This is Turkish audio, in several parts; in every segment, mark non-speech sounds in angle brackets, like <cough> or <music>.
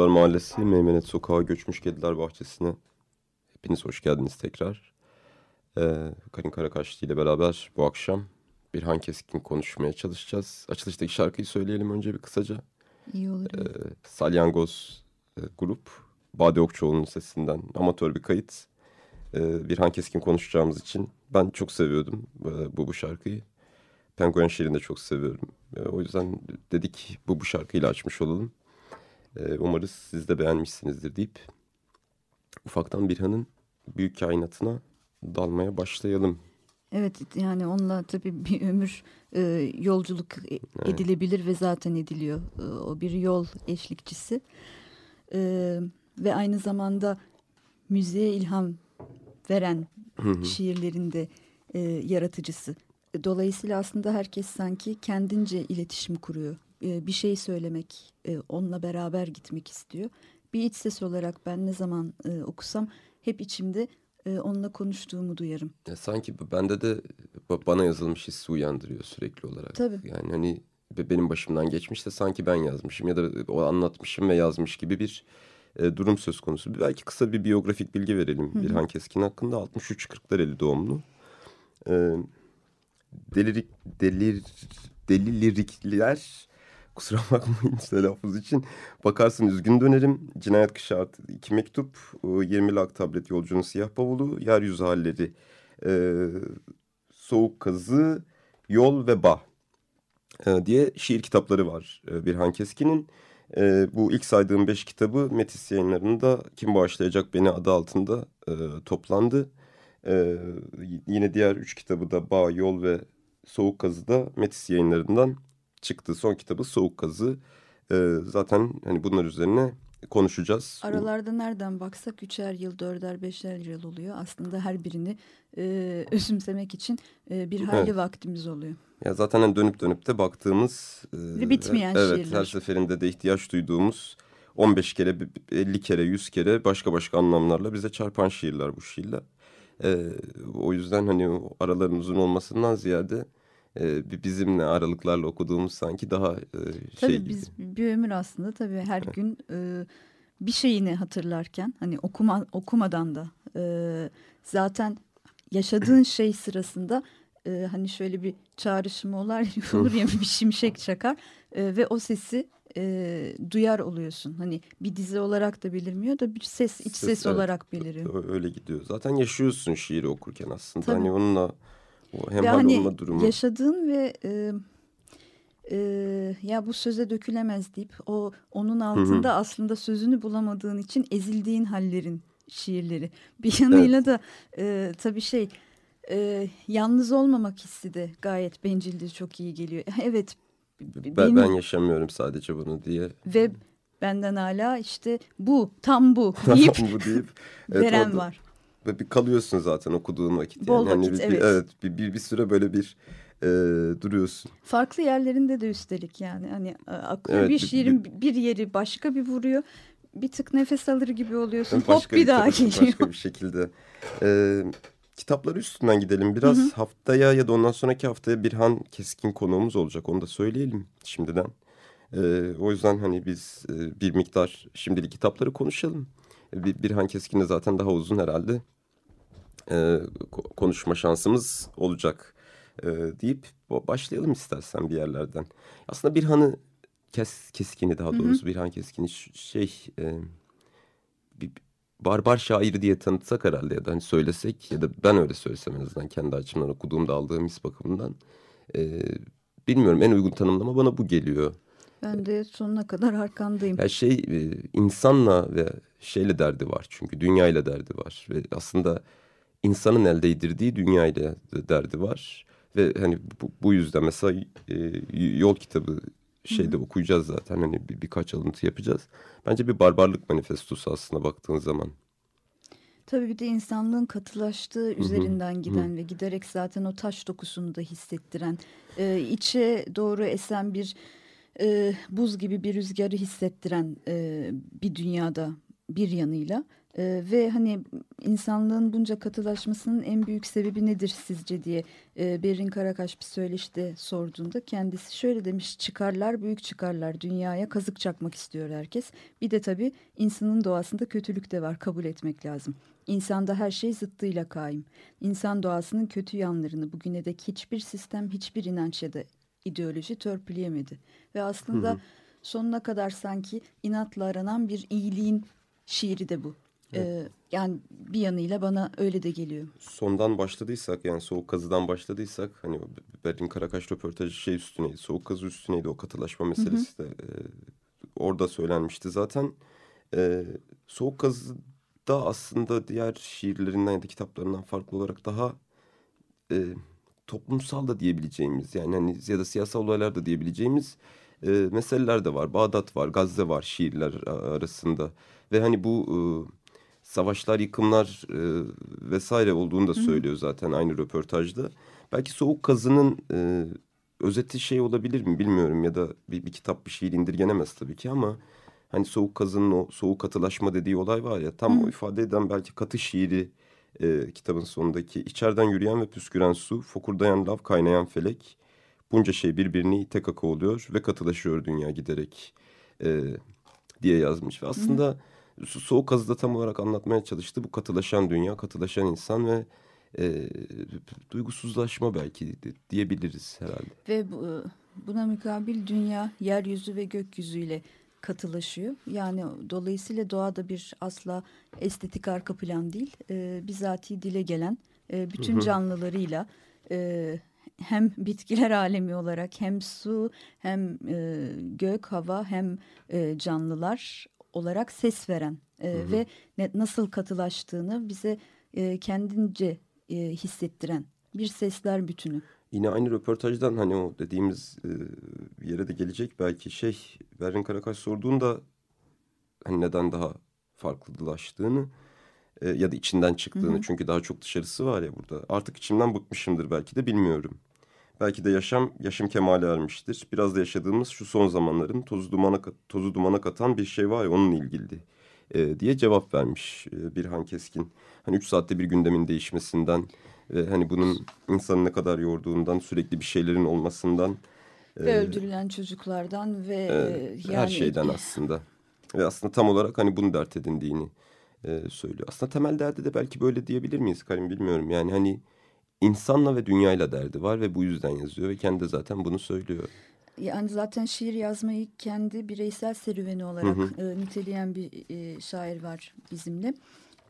Pulber Mahallesi Meymenet Sokağı Göçmüş Kediler Bahçesi'ne hepiniz hoş geldiniz tekrar. Ee, Karin Karakaşlı ile beraber bu akşam bir Han Keskin konuşmaya çalışacağız. Açılıştaki şarkıyı söyleyelim önce bir kısaca. İyi olur. Ee, Salyangoz e, grup, Bade Okçuoğlu'nun sesinden amatör bir kayıt. Ee, bir Han Keskin konuşacağımız için ben çok seviyordum e, bu bu şarkıyı. Penguen şiirini de çok seviyorum. E, o yüzden dedik bu bu şarkıyla açmış olalım. Ee, umarız siz de beğenmişsinizdir deyip ufaktan Birhan'ın büyük kainatına dalmaya başlayalım. Evet yani onunla tabii bir ömür e, yolculuk e- edilebilir ve zaten ediliyor. E, o bir yol eşlikçisi. E, ve aynı zamanda müziğe ilham veren şiirlerinde e, yaratıcısı. Dolayısıyla aslında herkes sanki kendince iletişim kuruyor. E, bir şey söylemek, e, onunla beraber gitmek istiyor. Bir iç ses olarak ben ne zaman e, okusam hep içimde e, onunla konuştuğumu duyarım. Ya sanki bende de ba- bana yazılmış hissi uyandırıyor sürekli olarak. Tabii. Yani hani be- benim başımdan geçmiş de sanki ben yazmışım ya da o anlatmışım ve yazmış gibi bir e, durum söz konusu. Belki kısa bir biyografik bilgi verelim Birhan Keskin hakkında. 63 Kırklareli doğumlu. E, delirik, delir, delilirikliler kusura <laughs> bakmayın telaffuz için. Bakarsın üzgün dönerim. Cinayet kışı artı iki mektup. e, 20 lak tablet yolcunun siyah bavulu. Yeryüzü halleri. e, soğuk kazı. Yol ve bah. e, diye şiir kitapları var e, Birhan Keskin'in. E, bu ilk saydığım beş kitabı Metis yayınlarında Kim Bağışlayacak Beni adı altında e, toplandı. E, yine diğer üç kitabı da Bağ, Yol ve Soğuk Kazı da Metis yayınlarından çıktı. Son kitabı Soğuk Kazı. E, zaten hani bunlar üzerine konuşacağız. Aralarda nereden baksak üçer yıl, dörder, beşer yıl oluyor. Aslında her birini e, özümsemek için e, bir hayli Evet. vaktimiz oluyor. Ya zaten hani dönüp dönüp de baktığımız... e, bitmeyen evet, şiirler. her seferinde de ihtiyaç duyduğumuz 15 kere, 50 kere, 100 kere başka başka anlamlarla bize çarpan şiirler bu şiirler. E, o yüzden hani araların uzun olmasından ziyade e, bi- bizimle aralıklarla okuduğumuz sanki daha e, şey Tabii gibi. biz bir ömür aslında tabii her gün e, bir şeyini hatırlarken hani okuma okumadan da e, zaten yaşadığın <clears throat> şey sırasında e, hani şöyle bir çağrışım olar olur ya bir şimşek çakar e, ve o sesi e, duyar oluyorsun. Hani bir dizi olarak da belirmiyor da bir ses iç ses, Ses, evet. olarak beliriyor. Öyle gidiyor. Zaten yaşıyorsun şiiri okurken aslında. Tabii. Hani onunla o hem ve hal hani olma durumu. yaşadığın ve e, e, ya bu söze dökülemez deyip o onun altında aslında sözünü bulamadığın için ezildiğin hallerin şiirleri. Bir yanıyla da e, tabii şey e, yalnız olmamak hissi de gayet bencildi çok iyi geliyor. <laughs> Evet ben, benim- ben yaşamıyorum sadece bunu diye. ve benden hala işte bu tam bu <laughs> deyip bu deyip <laughs> evet, veren orada- var. Ve bir kalıyorsun zaten okuduğun vakit. Bol yani. Vakit, bir, bir- evet. bir, bir, bir süre böyle bir e, duruyorsun. Farklı yerlerinde de üstelik yani hani e, akıyor Evet, bir bir- şiirin bir yeri başka bir vuruyor. Bir tık nefes alır gibi oluyorsun. Hop Başka bir daha geliyor. Başka bir şekilde. E, kitapları üstünden gidelim. Biraz haftaya ya da ondan sonraki haftaya Birhan Keskin konuğumuz olacak. Onu da söyleyelim şimdiden. E, o yüzden hani biz e, bir miktar şimdilik kitapları konuşalım. Bir, Birhan Keskin'le zaten daha uzun herhalde e, ko- konuşma şansımız olacak e, deyip başlayalım istersen bir yerlerden. Aslında Birhan'ı kes, Keskin'i daha doğrusu Birhan Keskin'i şey e, bir barbar şair diye tanıtsak herhalde ya da hani söylesek ya da ben öyle söylesem en azından kendi açımdan okuduğumda aldığım his bakımından e, bilmiyorum en uygun tanımlama bana bu geliyor. Ben de sonuna kadar arkandayım. Ya şey e, insanla ve şeyle derdi var çünkü dünyayla derdi var ve aslında insanın el değdirdiği dünyayla de derdi var ve hani bu, bu yüzden mesela e, yol kitabı şeyde okuyacağız zaten hani bir, birkaç alıntı yapacağız. Bence bir barbarlık manifestosu aslında baktığın zaman. Tabii bir de insanlığın katılaştığı üzerinden giden ve giderek zaten o taş dokusunu da hissettiren, e, içe doğru esen bir e, buz gibi bir rüzgarı hissettiren e, bir dünyada bir yanıyla. E, ve hani insanlığın bunca katılaşmasının en büyük sebebi nedir sizce diye e, Berrin Karakaş bir söyleşte sorduğunda kendisi şöyle demiş çıkarlar büyük çıkarlar dünyaya kazık çakmak istiyor herkes. Bir de tabii insanın doğasında kötülük de var kabul etmek lazım. İnsanda her şey zıttıyla kaim. İnsan doğasının kötü yanlarını bugüne dek hiçbir sistem, hiçbir inanç ya da ideoloji törpüleyemedi. Ve aslında sonuna kadar sanki inatla aranan bir iyiliğin şiiri de bu. Ee, yani bir yanıyla bana öyle de geliyor. Sondan başladıysak yani soğuk kazıdan başladıysak hani Berlin Karakaş röportajı şey üstüneydi. Soğuk kazı üstüneydi o katılaşma meselesi de e, orada söylenmişti. Zaten e, soğuk kazıda aslında diğer şiirlerinden ya da kitaplarından farklı olarak daha e, toplumsal da diyebileceğimiz yani hani ya da siyasal olaylar da diyebileceğimiz e, meseleler de var. Bağdat var, Gazze var şiirler arasında ve hani bu e, savaşlar, yıkımlar e, vesaire olduğunu da söylüyor zaten aynı röportajda. Belki Soğuk Kazı'nın e, özeti şey olabilir mi bilmiyorum ya da bir, bir kitap bir şiir indirgenemez tabii ki ama hani Soğuk Kazı'nın o soğuk katılaşma dediği olay var ya tam o ifade eden belki katı şiiri e, kitabın sonundaki içeriden yürüyen ve püsküren su, fokurdayan lav, kaynayan felek bunca şey birbirini ite kaka oluyor ve katılaşıyor dünya giderek e, diye yazmış ve aslında so- soğuk kazıda tam olarak anlatmaya çalıştı bu katılaşan dünya, katılaşan insan ve e, duygusuzlaşma belki diyebiliriz herhalde. Ve bu, buna mukabil dünya yeryüzü ve gökyüzüyle katılaşıyor. Yani dolayısıyla doğada bir asla estetik arka plan değil. E, bizatihi dile gelen e, bütün canlılarıyla e, hem bitkiler alemi olarak hem su hem e, gök hava hem e, canlılar olarak ses veren e, ve ne, nasıl katılaştığını bize e, kendince e, hissettiren bir sesler bütünü. Yine aynı röportajdan hani o dediğimiz e, yere de gelecek belki şey Berrin Karakaş sorduğunda hani neden daha farklılaştığını e, ya da içinden çıktığını çünkü daha çok dışarısı var ya burada. Artık içimden bıkmışımdır belki de bilmiyorum. Belki de yaşam yaşım kemale ermiştir. Biraz da yaşadığımız şu son zamanların tozu dumana tozu dumana katan bir şey var ya onunla ilgili e, diye cevap vermiş e, Birhan Keskin. Hani üç saatte bir gündemin değişmesinden ve hani bunun insanı ne kadar yorduğundan sürekli bir şeylerin olmasından Ve e, öldürülen çocuklardan ve e, e, yani her şeyden aslında. Ve aslında tam olarak hani bunu dert edindiğini e, söylüyor. Aslında temel derdi de belki böyle diyebilir miyiz Karim bilmiyorum. Yani hani insanla ve dünyayla derdi var ve bu yüzden yazıyor ve kendi zaten bunu söylüyor. Yani zaten şiir yazmayı kendi bireysel serüveni olarak e, niteleyen bir e, şair var bizimle.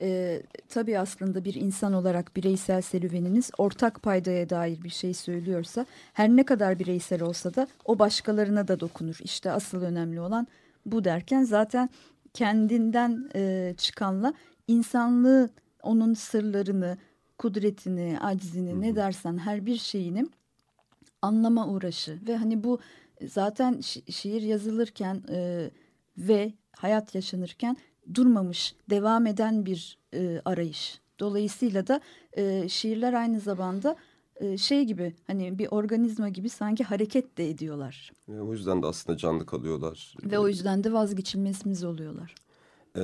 E, tabii aslında bir insan olarak bireysel serüveniniz ortak paydaya dair bir şey söylüyorsa her ne kadar bireysel olsa da o başkalarına da dokunur. İşte asıl önemli olan bu derken zaten kendinden e, çıkanla insanlığı onun sırlarını, kudretini, aczini ne dersen her bir şeyini anlama uğraşı ve hani bu zaten şi- şiir yazılırken e, ve hayat yaşanırken durmamış, devam eden bir e, arayış. Dolayısıyla da e, şiirler aynı zamanda e, şey gibi hani bir organizma gibi sanki hareket de ediyorlar. Ve o yüzden de aslında canlı kalıyorlar. Ve o yüzden de vazgeçilmezimiz oluyorlar. Ee,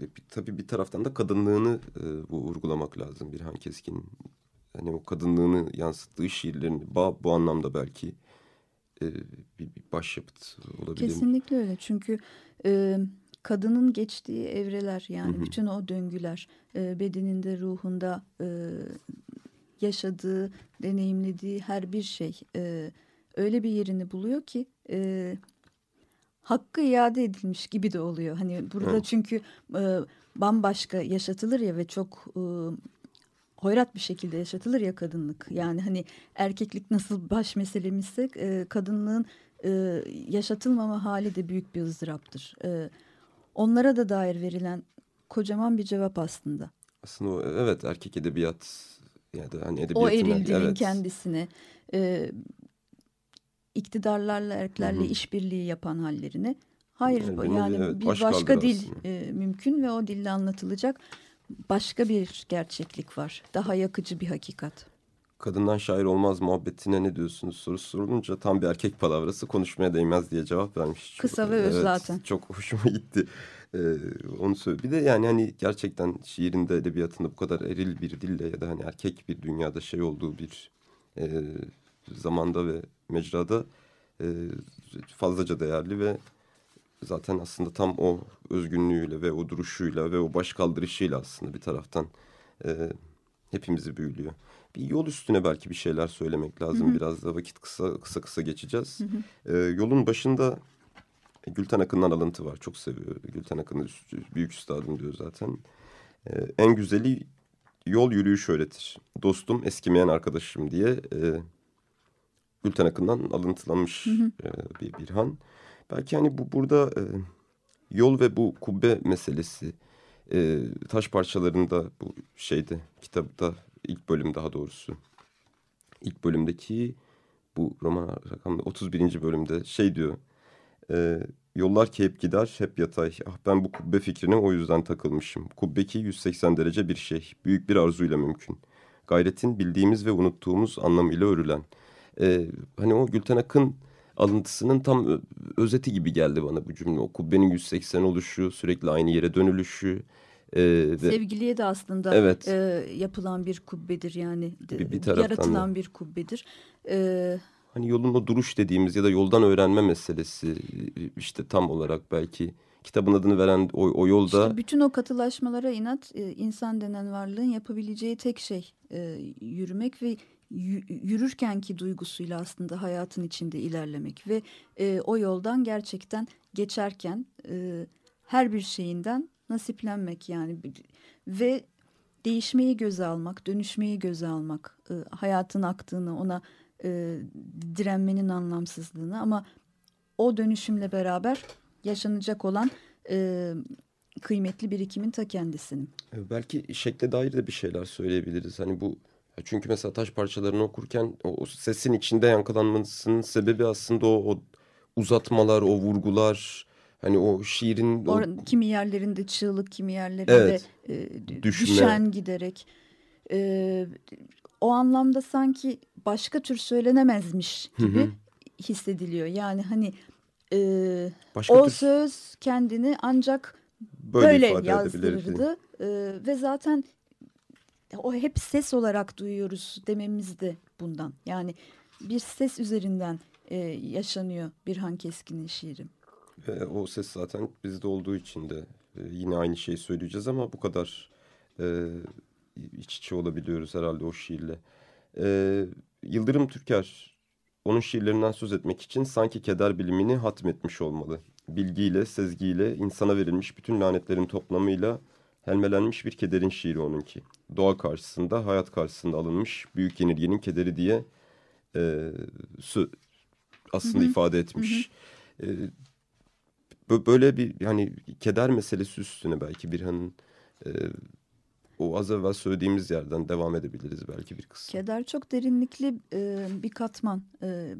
bir- tabii bir taraftan da kadınlığını e, bu vurgulamak lazım Birhan Keskin'in. Hani o kadınlığını yansıttığı şiirlerin bu, bu anlamda belki e, bir, bir başyapıt olabilir. Kesinlikle öyle çünkü e, kadının geçtiği evreler yani bütün o döngüler e, bedeninde, ruhunda e, yaşadığı, deneyimlediği her bir şey e, öyle bir yerini buluyor ki e, hakkı iade edilmiş gibi de oluyor. Hani burada Evet. çünkü e, bambaşka yaşatılır ya ve çok e, hoyrat bir şekilde yaşatılır ya kadınlık. Yani hani erkeklik nasıl baş meselemizse e, kadınlığın e, yaşatılmama hali de büyük bir ızdıraptır. E, onlara da dair verilen kocaman bir cevap aslında. Aslında o, evet erkek edebiyat ya da hani edebiyatın O eril dilin evet. kendisine, e, iktidarlarla, Hı hı. işbirliği yapan hallerini. Hayır Yani yani, evet, bir başka dil aslında. e, mümkün ve o dille anlatılacak başka bir gerçeklik var. Daha yakıcı bir hakikat. Kadından şair olmaz muhabbetine ne diyorsunuz sorusu sorulunca tam bir erkek palavrası konuşmaya değmez diye cevap vermiş. Kısa ve öz zaten. Çok hoşuma gitti. Ee, onu söyle. Bir de yani hani gerçekten şiirinde edebiyatında bu kadar eril bir dille ya da hani erkek bir dünyada şey olduğu bir e, zamanda ve mecrada e, fazlaca değerli ve zaten aslında tam o özgünlüğüyle ve o duruşuyla ve o baş kaldırışıyla aslında bir taraftan e, hepimizi büyülüyor. Bir yol üstüne belki bir şeyler söylemek lazım. Biraz da vakit kısa kısa kısa geçeceğiz. E, yolun başında Gülten Akın'dan alıntı var. Çok seviyor. Gülten Akın'ı büyük üstadım diyor zaten. E, en güzeli yol yürüyüş öğretir. Dostum eskimeyen arkadaşım diye e, Gülten Akın'dan alıntılanmış e, bir Birhan. Belki hani bu burada e, yol ve bu kubbe meselesi e, taş parçalarında bu şeyde kitapta ilk bölüm daha doğrusu ilk bölümdeki bu roman rakamda 31. bölümde şey diyor e, yollar ki hep gider hep yatay ah ben bu kubbe fikrine o yüzden takılmışım kubbe ki 180 derece bir şey büyük bir arzuyla mümkün gayretin bildiğimiz ve unuttuğumuz anlamıyla örülen e, hani o Gülten Akın alıntısının tam özeti gibi geldi bana bu cümle. O kubbenin 180 oluşu, sürekli aynı yere dönülüşü. E, Sevgiliye de aslında Evet. e, yapılan bir kubbedir yani Bir- bir yaratılan da. bir kubbedir. E, hani yolun o duruş dediğimiz ya da yoldan öğrenme meselesi işte tam olarak belki kitabın adını veren o, o yolda işte bütün o katılaşmalara inat e, insan denen varlığın yapabileceği tek şey e, yürümek ve yü- yürürkenki duygusuyla aslında hayatın içinde ilerlemek ve e, o yoldan gerçekten geçerken her bir şeyinden nasiplenmek yani ve değişmeyi göze almak, dönüşmeyi göze almak, e, hayatın aktığını, ona e, direnmenin anlamsızlığını ama o dönüşümle beraber yaşanacak olan e, kıymetli birikimin ta kendisinin. Belki şekle dair de bir şeyler söyleyebiliriz. Hani bu çünkü mesela taş parçalarını okurken o sesin içinde yankılanmasının sebebi aslında o, o uzatmalar, o vurgular, hani o şiirin o, kimi yerlerinde çığlık, kimi yerlerinde Evet. e, Düşme. düşen giderek. E, o anlamda sanki başka tür söylenemezmiş gibi hissediliyor. Yani hani e, başka o tür söz kendini ancak böyle, böyle, yazdırırdı E, ve zaten o hep ses olarak duyuyoruz dememiz de bundan. Yani bir ses üzerinden e, yaşanıyor Birhan Keskin'in şiiri. Ve o ses zaten bizde olduğu için de e, yine aynı şeyi söyleyeceğiz ama bu kadar e, iç içe olabiliyoruz herhalde o şiirle. E, Yıldırım Türker onun şiirlerinden söz etmek için sanki keder bilimini hatmetmiş olmalı. Bilgiyle, sezgiyle, insana verilmiş bütün lanetlerin toplamıyla helmelenmiş bir kederin şiiri onunki. Doğa karşısında, hayat karşısında alınmış büyük yenilginin kederi diye e, sö- aslında Hı hı. ifade etmiş. E, bö- böyle bir hani keder meselesi üstüne belki Birhan'ın e, o az evvel söylediğimiz yerden devam edebiliriz belki bir kısım. Keder çok derinlikli e, bir katman. E,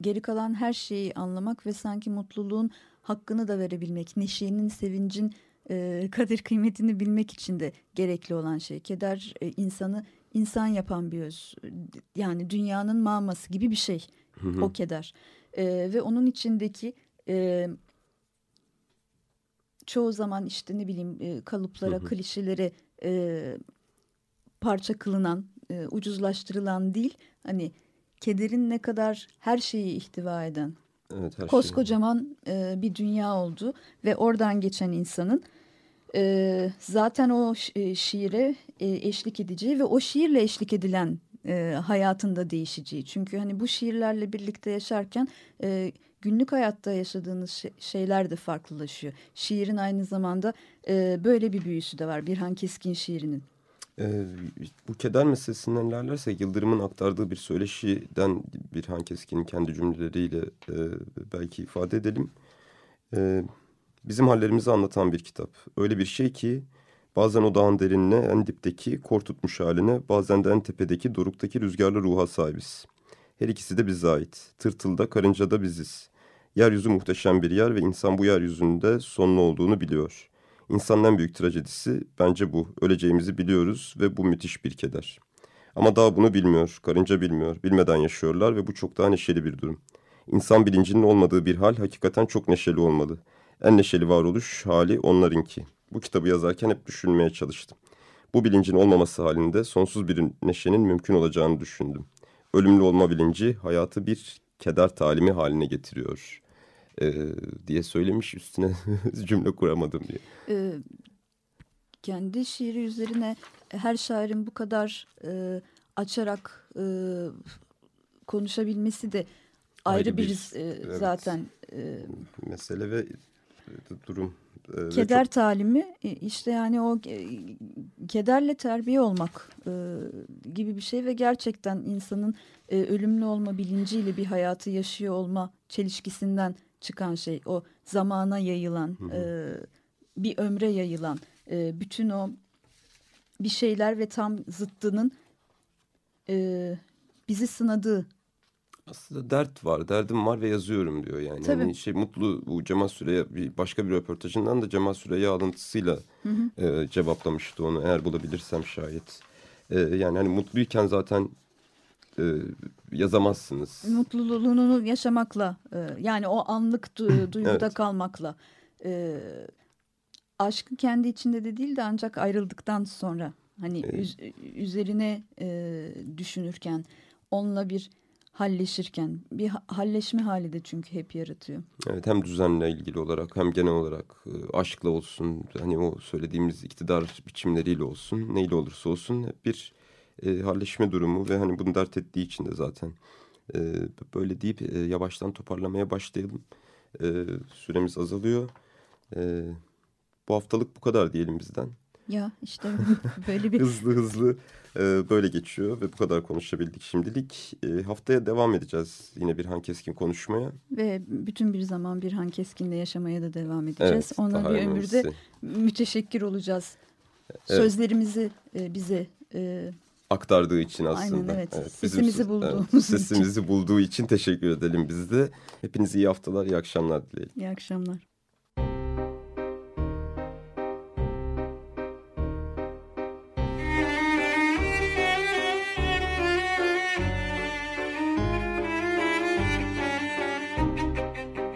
geri kalan her şeyi anlamak ve sanki mutluluğun hakkını da verebilmek, neşenin, sevincin e, kadir kıymetini bilmek için de gerekli olan şey. Keder e, insanı insan yapan bir öz. Yani dünyanın maması gibi bir şey Hı hı. o keder. E, ve onun içindeki e, çoğu zaman işte ne bileyim e, kalıplara, Hı hı. klişelere e, parça kılınan, e, ucuzlaştırılan değil. Hani kederin ne kadar her şeyi ihtiva eden Evet, her şey. koskocaman e, bir dünya oldu ve oradan geçen insanın e, zaten o şi- e, şiire e, eşlik edeceği ve o şiirle eşlik edilen e, hayatında değişeceği. Çünkü hani bu şiirlerle birlikte yaşarken e, günlük hayatta yaşadığınız şey- şeyler de farklılaşıyor. Şiirin aynı zamanda e, böyle bir büyüsü de var. Birhan Keskin şiirinin. Ee, bu keder meselesinden ilerlersek Yıldırım'ın aktardığı bir söyleşiden Birhan Keskin'in kendi cümleleriyle e, belki ifade edelim. Ee, bizim hallerimizi anlatan bir kitap. Öyle bir şey ki bazen o dağın derinine en dipteki kor tutmuş haline bazen de en tepedeki doruktaki rüzgarlı ruha sahibiz. Her ikisi de bize ait. Tırtılda karıncada biziz. Yeryüzü muhteşem bir yer ve insan bu yeryüzünde sonlu olduğunu biliyor. İnsanın en büyük trajedisi bence bu. Öleceğimizi biliyoruz ve bu müthiş bir keder. Ama daha bunu bilmiyor, karınca bilmiyor. Bilmeden yaşıyorlar ve bu çok daha neşeli bir durum. İnsan bilincinin olmadığı bir hal hakikaten çok neşeli olmalı. En neşeli varoluş hali onlarınki. Bu kitabı yazarken hep düşünmeye çalıştım. Bu bilincin olmaması halinde sonsuz bir neşenin mümkün olacağını düşündüm. Ölümlü olma bilinci hayatı bir keder talimi haline getiriyor ee, diye söylemiş üstüne <laughs> cümle kuramadım diye. e, kendi şiiri üzerine her şairin bu kadar e, açarak e, konuşabilmesi de ayrı, Ayrı bir, bir, e, evet. zaten e, Mesele ve e, durum. Ve keder çok- talimi e, işte yani o e, kederle terbiye olmak e, gibi bir şey ve gerçekten insanın e, ölümlü olma bilinciyle bir hayatı yaşıyor olma çelişkisinden çıkan şey o zamana yayılan Hı hı. e, bir ömre yayılan e, bütün o bir şeyler ve tam zıttının e, bizi sınadığı Aslında dert var, derdim var ve yazıyorum diyor yani. Tabii. Hani şey mutlu bu Cemal Süreya bir başka bir röportajından da Cemal Süreya alıntısıyla Hı hı. e, cevaplamıştı onu eğer bulabilirsem şayet. E, yani hani mutluyken zaten e, yazamazsınız. mutluluğunu yaşamakla e, yani o anlık du- <clears throat> duyguda Evet. kalmakla e, aşkı kendi içinde de değil de ancak ayrıldıktan sonra hani üz- üzerine e, düşünürken onunla bir halleşirken bir ha- halleşme hali de çünkü hep yaratıyor. Evet hem düzenle ilgili olarak hem genel olarak e, aşkla olsun hani o söylediğimiz iktidar biçimleriyle olsun neyle olursa olsun bir e, halleşme durumu ve hani bunu dert ettiği için de zaten e, böyle deyip e, yavaştan toparlamaya başlayalım. E, süremiz azalıyor. E, bu haftalık bu kadar diyelim bizden. Ya işte <laughs> böyle bir Hızlı hızlı e, böyle geçiyor ve bu kadar konuşabildik şimdilik. E, haftaya devam edeceğiz yine bir Keskin konuşmaya. ve bütün bir zaman bir Han Keskin'le yaşamaya da devam edeceğiz. Ona daha bir ömürde müteşekkir olacağız. Sözlerimizi e, bize e, aktardığı için Aynen, aslında. evet. bizim Sesimizi söz- bulduğumuz evet, için. Sesimizi bulduğu için teşekkür edelim biz de. Hepinize iyi haftalar, iyi akşamlar dileyelim. iyi akşamlar.